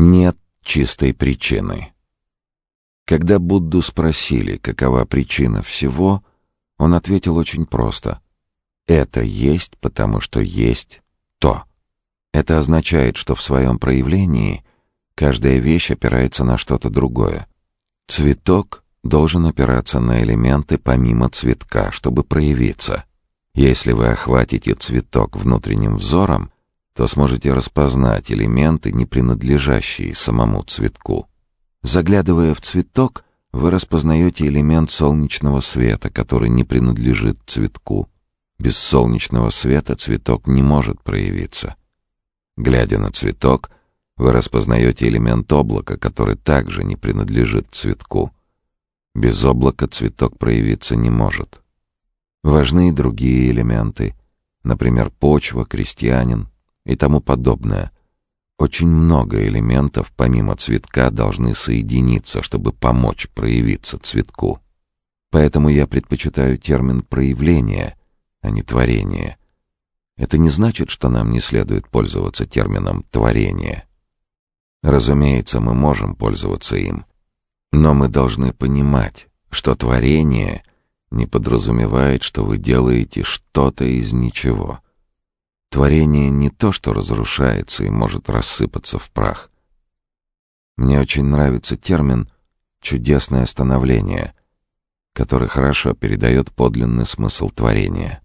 Нет чистой причины. Когда Будду спросили, какова причина всего, он ответил очень просто. Это есть, потому что есть то. Это означает, что в своем проявлении каждая вещь опирается на что-то другое. Цветок должен опираться на элементы помимо цветка, чтобы проявиться. Если вы охватите цветок внутренним взором, то сможете распознать элементы, не принадлежащие самому цветку. Заглядывая в цветок, вы распознаете элемент солнечного света, который не принадлежит цветку. Без солнечного света цветок не может проявиться. Глядя на цветок, вы распознаете элемент облака, который также не принадлежит цветку. Без облака цветок проявиться не может. Важны и другие элементы, например, почва, крестьянин, и тому подобное. Очень много элементов помимо цветка должны соединиться, чтобы помочь проявиться цветку. Поэтому я предпочитаю термин «проявление», а не «творение». Это не значит, что нам не следует пользоваться термином «творение». Разумеется, мы можем пользоваться им, но мы должны понимать, что творение не подразумевает, что вы делаете что-то из ничего — Творение не то, что разрушается и может рассыпаться в прах. Мне очень нравится термин «чудесное становление», который хорошо передает подлинный смысл творения.